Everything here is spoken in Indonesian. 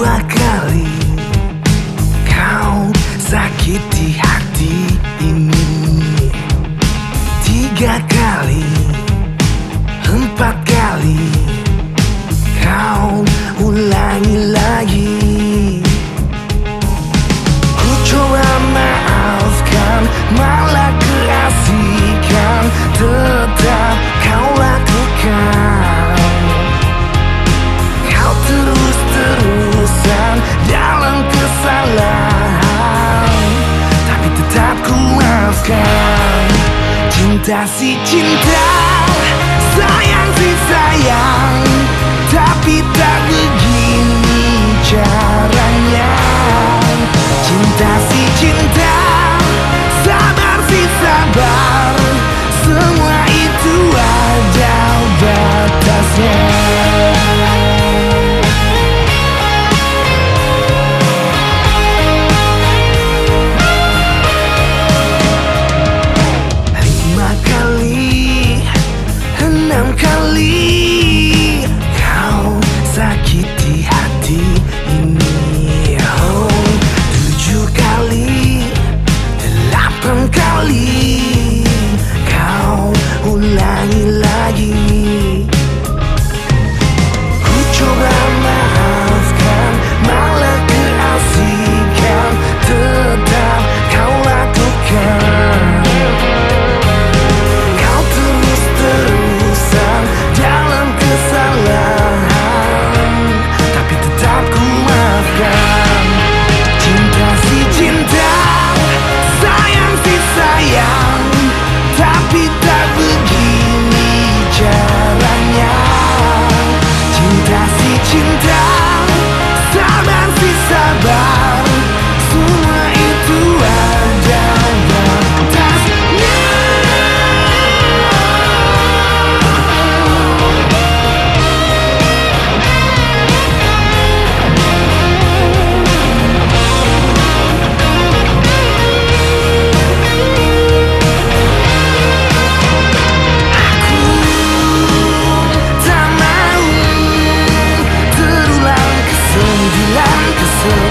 dua kali. Kau sakiti hati ini. Tiga kali. fantasi cinta Sayang si sayang Tapi tak gugur